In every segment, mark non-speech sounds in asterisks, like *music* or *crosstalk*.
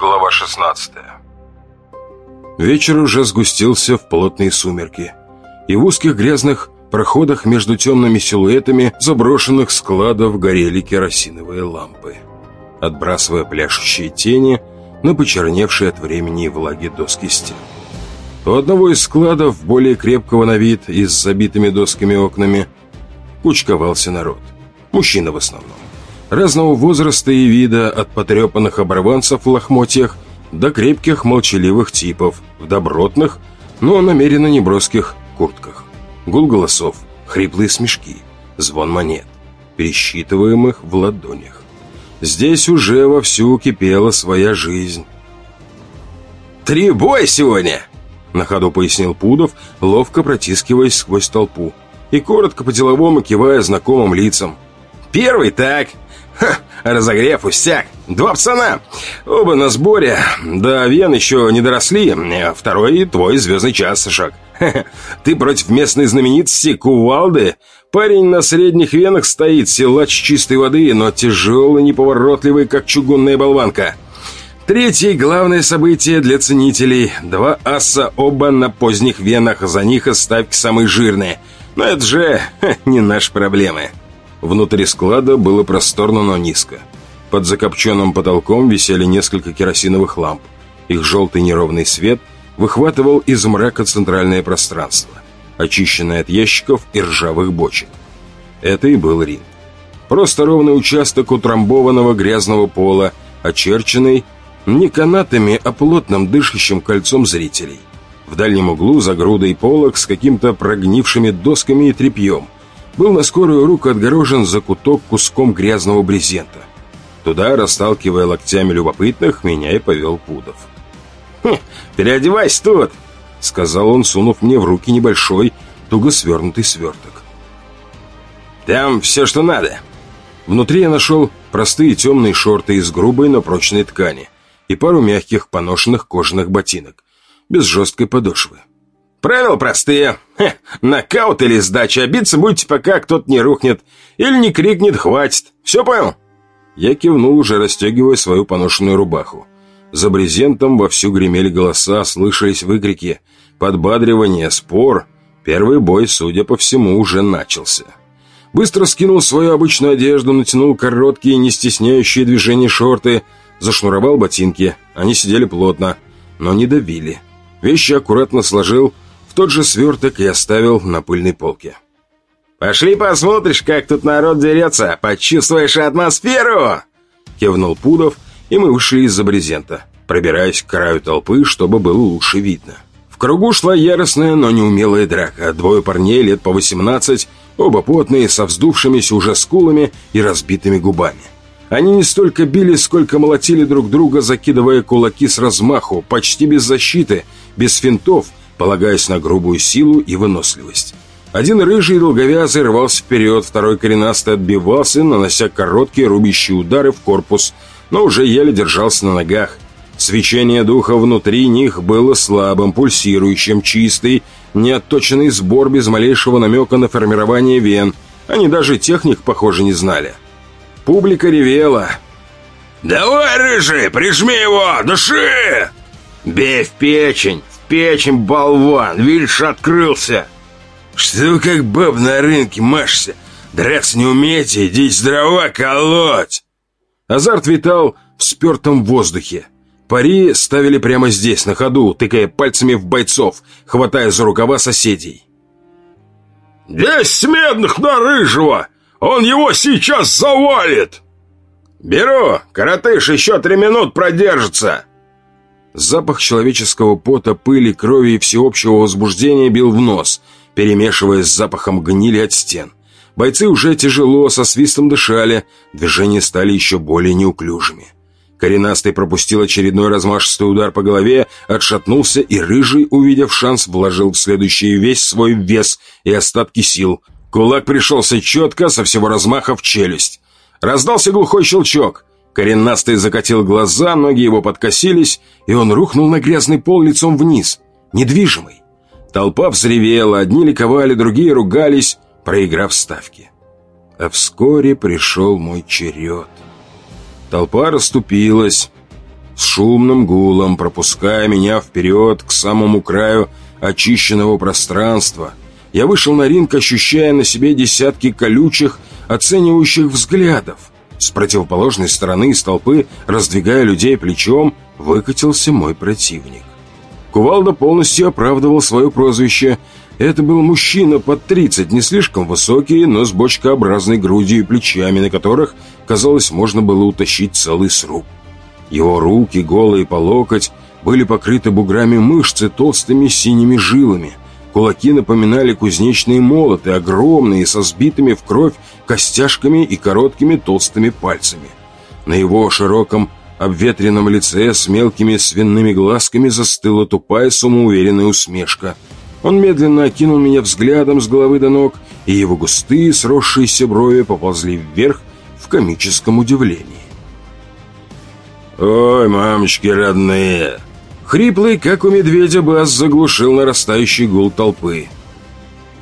Глава 16 Вечер уже сгустился в плотные сумерки, и в узких грязных проходах между темными силуэтами заброшенных складов горели керосиновые лампы, отбрасывая пляшущие тени на почерневшие от времени и влаги доски стен. У одного из складов, более крепкого на вид и с забитыми досками окнами, кучковался народ. Мужчины в основном. Разного возраста и вида, от потрепанных оборванцев в лохмотьях до крепких молчаливых типов в добротных, но намеренно неброских куртках. Гул голосов, хриплые смешки, звон монет, пересчитываемых в ладонях. Здесь уже вовсю кипела своя жизнь. «Три боя сегодня!» На ходу пояснил Пудов, ловко протискиваясь сквозь толпу и коротко по-деловому кивая знакомым лицам. «Первый так, Ха, разогрев, устяк. Два пацана. Оба на сборе. Да вен еще не доросли. Второй твой звездный час, Сашок. Ты против местной знаменитости Кувалды? Парень на средних венах стоит, силач чистой воды, но тяжелый, неповоротливый, как чугунная болванка. Третье главное событие для ценителей. Два аса оба на поздних венах, за них оставь самые жирные. Но это же ха, не наши проблемы. Внутри склада было просторно, но низко. Под закопченным потолком висели несколько керосиновых ламп. Их желтый неровный свет выхватывал из мрака центральное пространство, очищенное от ящиков и ржавых бочек. Это и был ринг. Просто ровный участок утрамбованного грязного пола, очерченный не канатами, а плотным дышащим кольцом зрителей. В дальнем углу за грудой полок с каким-то прогнившими досками и тряпьем – был на скорую руку отгорожен закуток куском грязного брезента. Туда, расталкивая локтями любопытных, меня и повел Пудов. «Хм, переодевайся тут!» — сказал он, сунув мне в руки небольшой, туго свернутый сверток. «Там все, что надо!» Внутри я нашел простые темные шорты из грубой, но прочной ткани и пару мягких поношенных кожаных ботинок, без жесткой подошвы. Правила простые. Хе, нокаут или сдача. Биться будете, пока кто-то не рухнет. Или не крикнет «хватит». Все понял?» Я кивнул, уже расстегивая свою поношенную рубаху. За брезентом вовсю гремели голоса, слышались выкрики, подбадривание, спор. Первый бой, судя по всему, уже начался. Быстро скинул свою обычную одежду, натянул короткие, не стесняющие движения шорты, зашнуровал ботинки. Они сидели плотно, но не давили. Вещи аккуратно сложил, тот же сверток и оставил на пыльной полке. «Пошли посмотришь, как тут народ дерется, почувствуешь атмосферу!» Кивнул Пудов, и мы вышли из-за брезента, пробираясь к краю толпы, чтобы было лучше видно. В кругу шла яростная, но неумелая драка. Двое парней лет по 18, оба потные, со вздувшимися уже скулами и разбитыми губами. Они не столько били, сколько молотили друг друга, закидывая кулаки с размаху, почти без защиты, без финтов, полагаясь на грубую силу и выносливость. Один рыжий долговязый рвался вперед, второй коренастый отбивался, нанося короткие рубящие удары в корпус, но уже еле держался на ногах. Свечение духа внутри них было слабым, пульсирующим, чистый, неотточенный сбор без малейшего намека на формирование вен. Они даже техник, похоже, не знали. Публика ревела. «Давай, рыжий, прижми его, души!» «Бей в печень, печень, болван! Видишь, открылся!» «Что вы как баб на рынке машете? Драться не умеете, идите дрова колоть!» Азарт витал в спертом воздухе. Пари ставили прямо здесь, на ходу, тыкая пальцами в бойцов, хватая за рукава соседей. «Десять медных на рыжего! Он его сейчас завалит!» «Беру! Коротыш еще три минут продержится!» Запах человеческого пота, пыли, крови и всеобщего возбуждения бил в нос, перемешиваясь с запахом гнили от стен. Бойцы уже тяжело, со свистом дышали, движения стали еще более неуклюжими. Коренастый пропустил очередной размашистый удар по голове, отшатнулся, и Рыжий, увидев шанс, вложил в следующий весь свой вес и остатки сил. Кулак пришелся четко, со всего размаха в челюсть. Раздался глухой щелчок. Коренастый закатил глаза, ноги его подкосились, и он рухнул на грязный пол лицом вниз, недвижимый. Толпа взревела, одни ликовали, другие ругались, проиграв ставки. А вскоре пришел мой черед. Толпа расступилась. с шумным гулом, пропуская меня вперед к самому краю очищенного пространства. Я вышел на ринг, ощущая на себе десятки колючих, оценивающих взглядов. С противоположной стороны из толпы, раздвигая людей плечом, выкатился мой противник. Кувалда полностью оправдывал свое прозвище. Это был мужчина под 30, не слишком высокий, но с бочкообразной грудью и плечами, на которых, казалось, можно было утащить целый сруб. Его руки, голые по локоть, были покрыты буграми мышцы толстыми синими жилами. Кулаки напоминали кузнечные молоты, огромные, со сбитыми в кровь костяшками и короткими толстыми пальцами. На его широком обветренном лице с мелкими свиными глазками застыла тупая самоуверенная усмешка. Он медленно окинул меня взглядом с головы до ног, и его густые сросшиеся брови поползли вверх в комическом удивлении. «Ой, мамочки родные!» Хриплый, как у медведя, бас заглушил нарастающий гул толпы.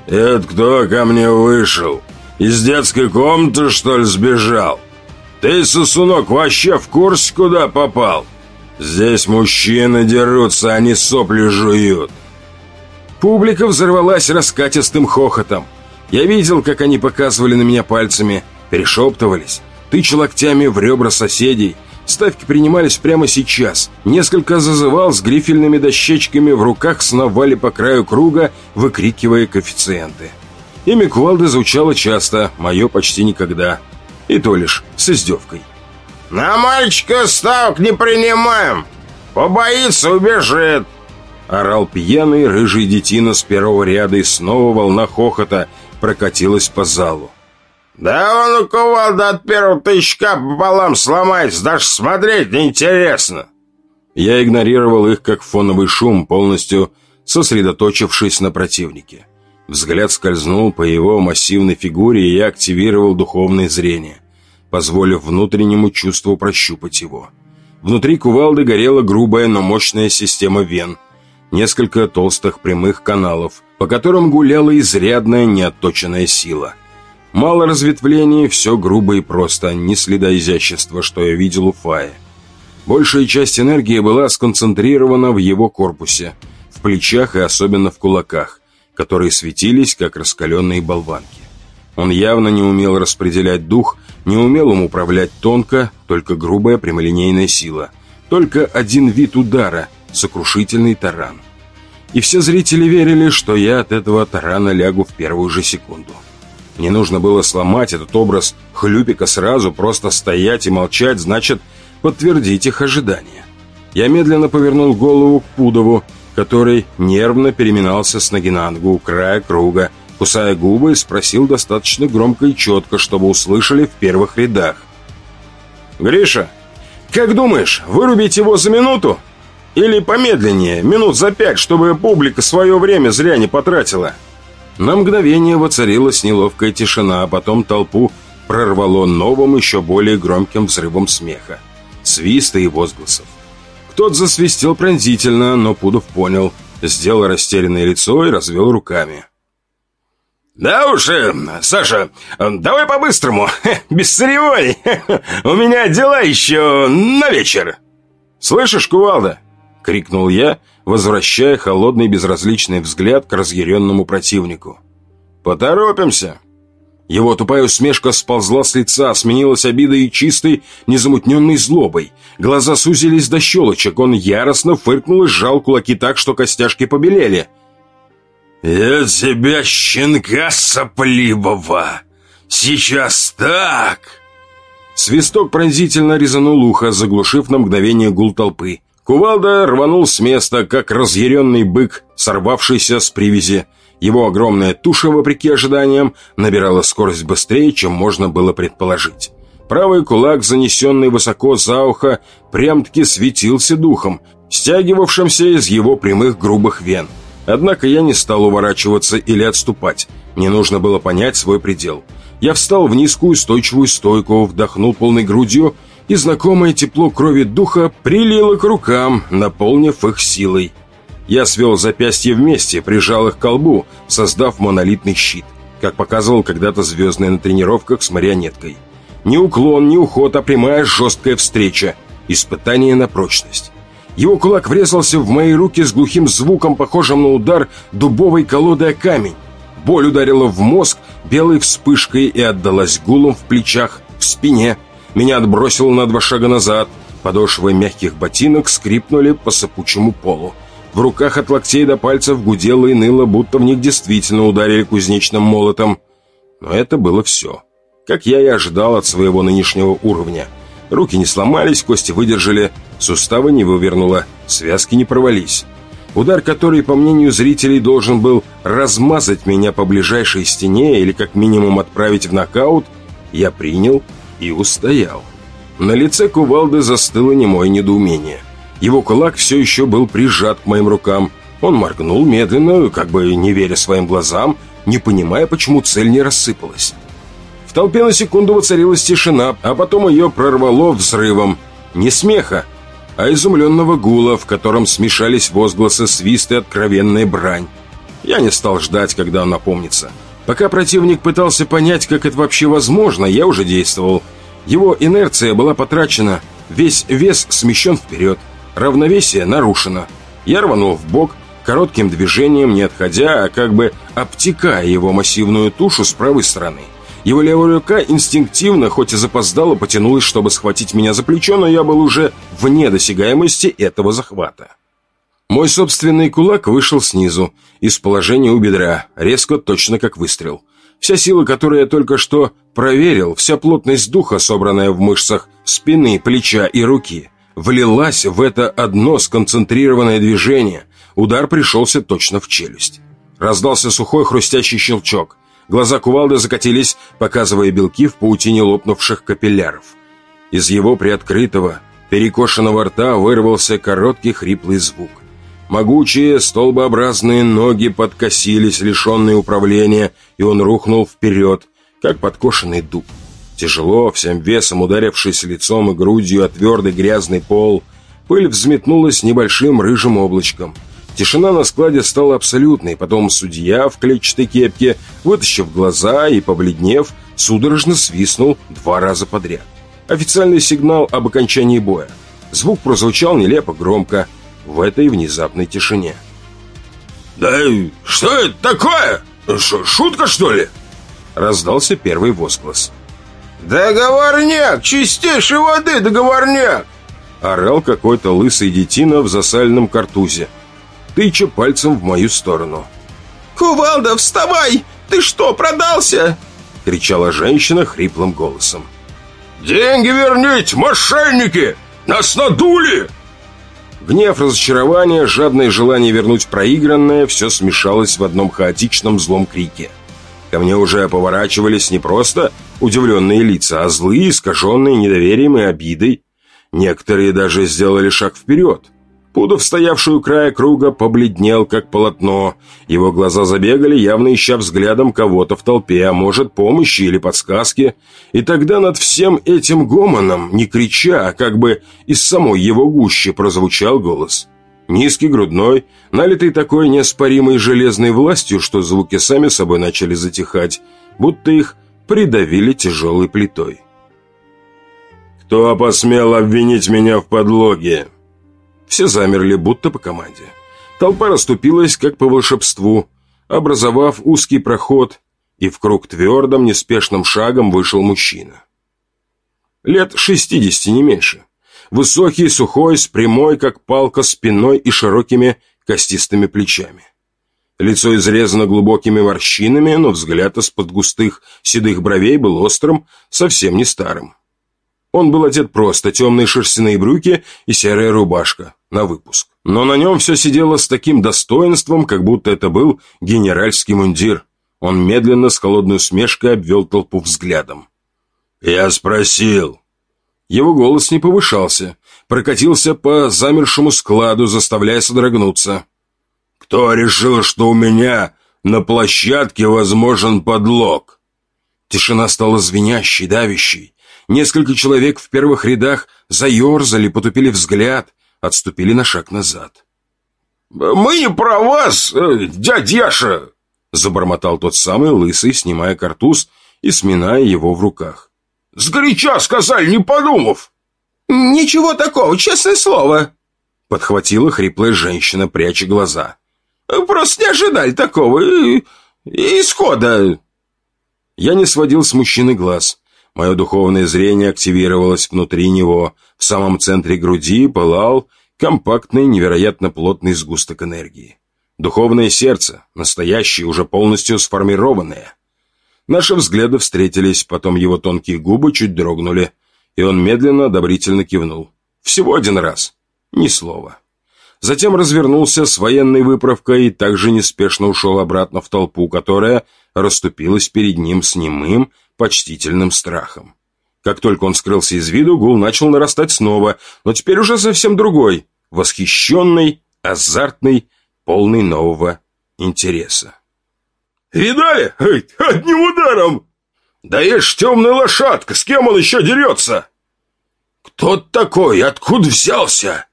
«Это кто ко мне вышел? Из детской комнаты, что ли, сбежал? Ты, сосунок, вообще в курсе, куда попал? Здесь мужчины дерутся, они сопли жуют. Публика взорвалась раскатистым хохотом. Я видел, как они показывали на меня пальцами, перешептывались, тыча локтями в ребра соседей. Ставки принимались прямо сейчас. Несколько зазывал с грифельными дощечками в руках сновали по краю круга, выкрикивая коэффициенты. Имя Кувалды звучало часто, мое почти никогда и то лишь с издевкой. «На мальчика ставок не принимаем! Побоится, убежит!» Орал пьяный рыжий детина с первого ряда, и снова волна хохота прокатилась по залу. «Да он у кувалда от первого тычка пополам сломается, даже смотреть неинтересно!» Я игнорировал их как фоновый шум, полностью сосредоточившись на противнике. Взгляд скользнул по его массивной фигуре, и я активировал духовное зрение, позволив внутреннему чувству прощупать его. Внутри кувалды горела грубая, но мощная система вен, несколько толстых прямых каналов, по которым гуляла изрядная неотточенная сила. Мало разветвлений, все грубо и просто, ни следа изящества, что я видел у Фая. Большая часть энергии была сконцентрирована в его корпусе, в плечах и особенно в кулаках – которые светились, как раскаленные болванки. Он явно не умел распределять дух, не умел им управлять тонко, только грубая прямолинейная сила. Только один вид удара – сокрушительный таран. И все зрители верили, что я от этого тарана лягу в первую же секунду. Мне нужно было сломать этот образ хлюпика сразу, просто стоять и молчать, значит, подтвердить их ожидания. Я медленно повернул голову к Пудову, который нервно переминался с ноги на ногу у края круга, кусая губы, спросил достаточно громко и четко, чтобы услышали в первых рядах. «Гриша, как думаешь, вырубить его за минуту? Или помедленнее, минут за пять, чтобы публика свое время зря не потратила?» На мгновение воцарилась неловкая тишина, а потом толпу прорвало новым, еще более громким взрывом смеха, свиста и возгласов. Тот засвистел пронзительно, но Пудов понял, сделал растерянное лицо и развел руками. «Да уж, э, Саша, давай по-быстрому, *laughs* без церемоний. *laughs* У меня дела еще на вечер». «Слышишь, кувалда?» — крикнул я, возвращая холодный безразличный взгляд к разъяренному противнику. «Поторопимся!» Его тупая усмешка сползла с лица, сменилась обидой и чистой, незамутненной злобой. Глаза сузились до щелочек, он яростно фыркнул и сжал кулаки так, что костяшки побелели. «Я тебя, щенка сопливого, сейчас так!» Свисток пронзительно резанул ухо, заглушив на мгновение гул толпы. Кувалда рванул с места, как разъяренный бык, сорвавшийся с привязи. Его огромная туша, вопреки ожиданиям, набирала скорость быстрее, чем можно было предположить. Правый кулак, занесенный высоко за ухо, прям-таки светился духом, стягивавшимся из его прямых грубых вен. Однако я не стал уворачиваться или отступать. Мне нужно было понять свой предел. Я встал в низкую устойчивую стойку, вдохнул полной грудью, и знакомое тепло крови духа прилило к рукам, наполнив их силой. Я свел запястья вместе, прижал их к колбу, создав монолитный щит, как показывал когда-то звездный на тренировках с марионеткой. Ни уклон, ни уход, а прямая жесткая встреча. Испытание на прочность. Его кулак врезался в мои руки с глухим звуком, похожим на удар дубовой колоды о камень. Боль ударила в мозг белой вспышкой и отдалась гулом в плечах, в спине. Меня отбросило на два шага назад. Подошвы мягких ботинок скрипнули по сыпучему полу. В руках от локтей до пальцев гудело и ныло, будто в них действительно ударили кузнечным молотом. Но это было все. Как я и ожидал от своего нынешнего уровня. Руки не сломались, кости выдержали, суставы не вывернуло, связки не провались. Удар, который, по мнению зрителей, должен был размазать меня по ближайшей стене или как минимум отправить в нокаут, я принял и устоял. На лице кувалды застыло немое недоумение. Его кулак все еще был прижат к моим рукам. Он моргнул медленно, как бы не веря своим глазам, не понимая, почему цель не рассыпалась. В толпе на секунду воцарилась тишина, а потом ее прорвало взрывом. Не смеха, а изумленного гула, в котором смешались возгласы, свист и откровенная брань. Я не стал ждать, когда он напомнится. Пока противник пытался понять, как это вообще возможно, я уже действовал. Его инерция была потрачена, весь вес смещен вперед. Равновесие нарушено. Я рванул в бок, коротким движением, не отходя, а как бы обтекая его массивную тушу с правой стороны. Его левая рука инстинктивно, хоть и запоздала, потянулась, чтобы схватить меня за плечо, но я был уже вне досягаемости этого захвата. Мой собственный кулак вышел снизу, из положения у бедра, резко, точно как выстрел. Вся сила, которую я только что проверил, вся плотность духа, собранная в мышцах спины, плеча и руки – влилась в это одно сконцентрированное движение. Удар пришелся точно в челюсть. Раздался сухой хрустящий щелчок. Глаза кувалды закатились, показывая белки в паутине лопнувших капилляров. Из его приоткрытого, перекошенного рта вырвался короткий хриплый звук. Могучие столбообразные ноги подкосились, лишенные управления, и он рухнул вперед, как подкошенный дуб. Тяжело, всем весом ударившись лицом и грудью о твердый грязный пол, пыль взметнулась небольшим рыжим облачком. Тишина на складе стала абсолютной, потом судья в клетчатой кепке, вытащив глаза и побледнев, судорожно свистнул два раза подряд. Официальный сигнал об окончании боя. Звук прозвучал нелепо громко в этой внезапной тишине. «Да что это такое? Ш шутка, что ли?» Раздался первый возглас. «Договорняк! Чистейшей воды договорняк!» Орал какой-то лысый детина в засальном картузе, тыча пальцем в мою сторону. «Кувалда, вставай! Ты что, продался?» Кричала женщина хриплым голосом. «Деньги верните, мошенники! Нас надули!» Гнев, разочарование, жадное желание вернуть проигранное все смешалось в одном хаотичном злом крике. Ко мне уже поворачивались не просто удивленные лица, а злые, искаженные недоверием и обидой. Некоторые даже сделали шаг вперед. Пудов, стоявший у края круга, побледнел, как полотно. Его глаза забегали, явно ища взглядом кого-то в толпе, а может, помощи или подсказки. И тогда над всем этим гомоном, не крича, а как бы из самой его гущи прозвучал голос. Низкий, грудной, налитый такой неоспоримой железной властью, что звуки сами собой начали затихать, будто их придавили тяжелой плитой. «Кто посмел обвинить меня в подлоге?» Все замерли, будто по команде. Толпа расступилась, как по волшебству, образовав узкий проход, и в круг твердым, неспешным шагом вышел мужчина. Лет шестидесяти, не меньше. Высокий, сухой, с прямой, как палка, спиной и широкими костистыми плечами. Лицо изрезано глубокими морщинами, но взгляд из-под густых седых бровей был острым, совсем не старым. Он был одет просто, темные шерстяные брюки и серая рубашка, на выпуск. Но на нем все сидело с таким достоинством, как будто это был генеральский мундир. Он медленно с холодной усмешкой обвел толпу взглядом. «Я спросил, его голос не повышался, прокатился по замершему складу, заставляя содрогнуться. «Кто решил, что у меня на площадке возможен подлог?» Тишина стала звенящей, давящей. Несколько человек в первых рядах заерзали, потупили взгляд, отступили на шаг назад. «Мы не про вас, э, дядяша!» Забормотал тот самый лысый, снимая картуз и сминая его в руках. Сгоряча сказали, не подумав!» «Ничего такого, честное слово!» Подхватила хриплая женщина, пряча глаза. «Просто не ожидали такого исхода!» Я не сводил с мужчины глаз. Мое духовное зрение активировалось внутри него. В самом центре груди пылал компактный, невероятно плотный сгусток энергии. Духовное сердце, настоящее, уже полностью сформированное. Наши взгляды встретились, потом его тонкие губы чуть дрогнули, и он медленно, одобрительно кивнул. Всего один раз. Ни слова. Затем развернулся с военной выправкой и также неспешно ушел обратно в толпу, которая расступилась перед ним с немым, почтительным страхом. Как только он скрылся из виду, гул начал нарастать снова, но теперь уже совсем другой, восхищенный, азартный, полный нового интереса. «Видали? Одним ударом!» «Да ешь темная лошадка, с кем он еще дерется?» «Кто такой? Откуда взялся?»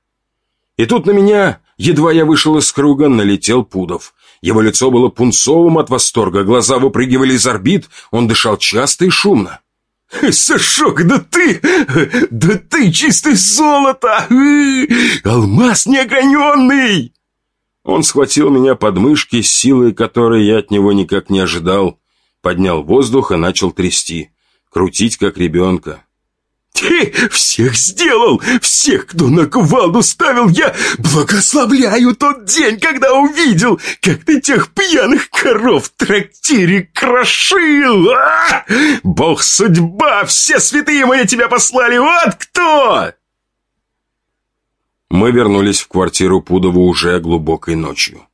И тут на меня, едва я вышел из круга, налетел Пудов. Его лицо было пунцовым от восторга, глаза выпрыгивали из орбит, он дышал часто и шумно. «Сашок, да ты... да ты чистое золото! Алмаз неограненный!» Он схватил меня под мышки силой, которой я от него никак не ожидал, поднял воздух и начал трясти, крутить как ребенка. Ты всех сделал! Всех, кто на кувалду ставил, я благословляю тот день, когда увидел, как ты тех пьяных коров в трактире крошил! А! Бог судьба, все святые мои тебя послали, вот кто!» Мы вернулись в квартиру Пудова уже глубокой ночью.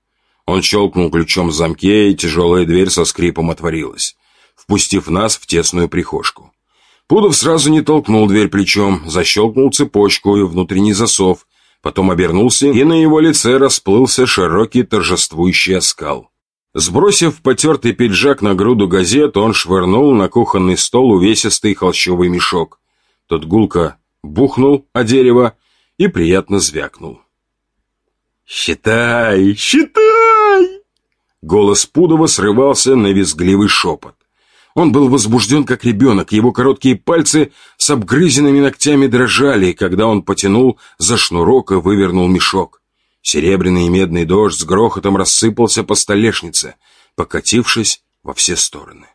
Он щелкнул ключом в замке, и тяжелая дверь со скрипом отворилась, впустив нас в тесную прихожку. Пудов сразу не толкнул дверь плечом, защелкнул цепочку и внутренний засов, потом обернулся, и на его лице расплылся широкий торжествующий оскал. Сбросив потертый пиджак на груду газет, он швырнул на кухонный стол увесистый холщовый мешок. Тот гулко бухнул о дерево и приятно звякнул. «Считай, считай!» Голос Пудова срывался на визгливый шепот. Он был возбужден, как ребенок, его короткие пальцы с обгрызенными ногтями дрожали, когда он потянул за шнурок и вывернул мешок. Серебряный и медный дождь с грохотом рассыпался по столешнице, покатившись во все стороны.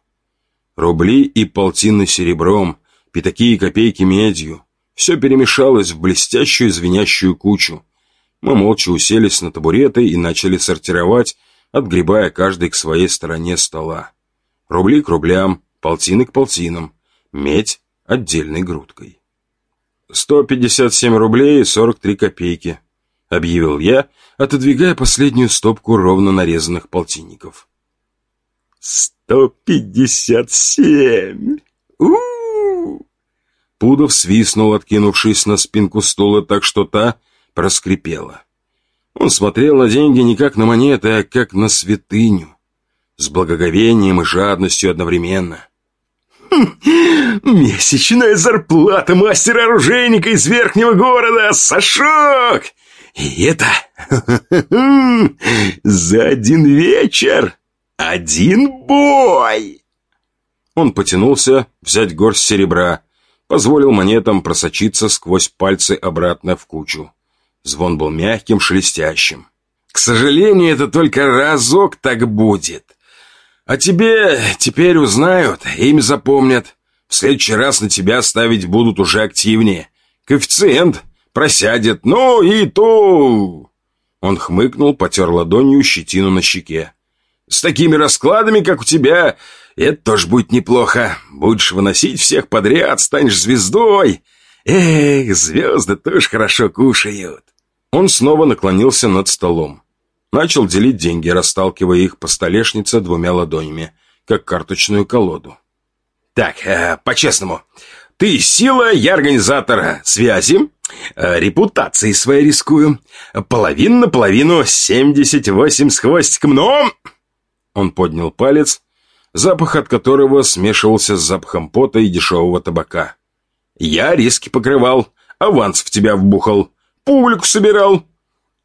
Рубли и полтины серебром, пятаки и копейки медью — все перемешалось в блестящую звенящую кучу. Мы молча уселись на табуреты и начали сортировать, отгребая каждый к своей стороне стола. Рубли к рублям, полтины к полтинам, медь отдельной грудкой. «Сто пятьдесят семь рублей и сорок три копейки», — объявил я, отодвигая последнюю стопку ровно нарезанных полтинников. «Сто пятьдесят семь! у Пудов свистнул, откинувшись на спинку стула так, что та проскрипела. Он смотрел на деньги не как на монеты, а как на святыню с благоговением и жадностью одновременно. Хм, «Месячная зарплата мастера-оружейника из верхнего города! Сашок! И это *laughs* за один вечер! Один бой!» Он потянулся взять горсть серебра, позволил монетам просочиться сквозь пальцы обратно в кучу. Звон был мягким, шелестящим. «К сожалению, это только разок так будет. А тебе теперь узнают, имя запомнят. В следующий раз на тебя ставить будут уже активнее. Коэффициент просядет, ну и то...» Он хмыкнул, потер ладонью щетину на щеке. «С такими раскладами, как у тебя, это тоже будет неплохо. Будешь выносить всех подряд, станешь звездой. Эх, звезды тоже хорошо кушают». Он снова наклонился над столом. Начал делить деньги, расталкивая их по столешнице двумя ладонями, как карточную колоду. «Так, э, по-честному, ты сила, я организатор связи, э, репутации своей рискую. Половина на половину, 78 с хвостиком, но...» Он поднял палец, запах от которого смешивался с запахом пота и дешевого табака. «Я риски покрывал, аванс в тебя вбухал, публику собирал,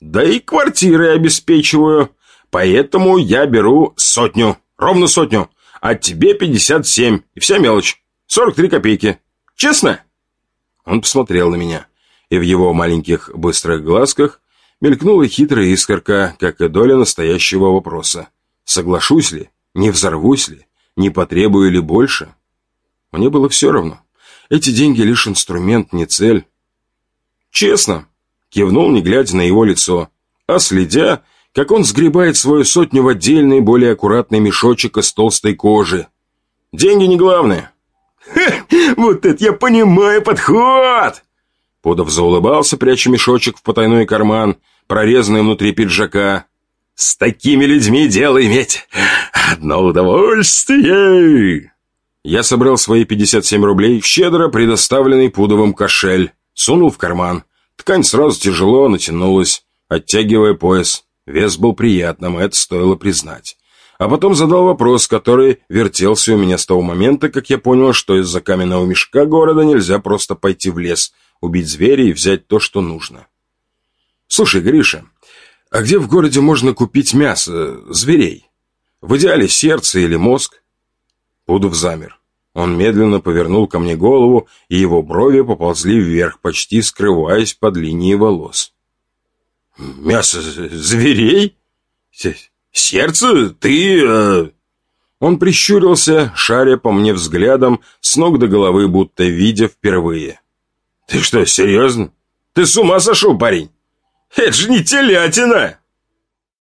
да и квартиры обеспечиваю. Поэтому я беру сотню, ровно сотню. А тебе пятьдесят семь, и вся мелочь. Сорок три копейки. Честно?» Он посмотрел на меня. и в его маленьких быстрых глазках мелькнула хитрая искорка, как и доля настоящего вопроса. Соглашусь ли? Не взорвусь ли? Не потребую ли больше? Мне было все равно. Эти деньги лишь инструмент, не цель. Честно, кивнул, не глядя на его лицо, а следя, как он сгребает свою сотню в отдельный, более аккуратный мешочек из толстой кожи. Деньги не главное. Ха, вот это я понимаю подход! Подов заулыбался, пряча мешочек в потайной карман, прорезанный внутри пиджака. С такими людьми дело иметь одно удовольствие. Я собрал свои 57 рублей в щедро предоставленный Пудовым кошель, сунул в карман. Ткань сразу тяжело натянулась, оттягивая пояс. Вес был приятным, это стоило признать. А потом задал вопрос, который вертелся у меня с того момента, как я понял, что из-за каменного мешка города нельзя просто пойти в лес, убить зверя и взять то, что нужно. «Слушай, Гриша, а где в городе можно купить мясо зверей? В идеале сердце или мозг?» Пудов замер. Он медленно повернул ко мне голову, и его брови поползли вверх, почти скрываясь под линией волос. «Мясо зверей? Сердце? Ты...» э... Он прищурился, шаря по мне взглядом, с ног до головы, будто видя впервые. «Ты что, серьезно? Ты с ума сошел, парень? Это же не телятина!»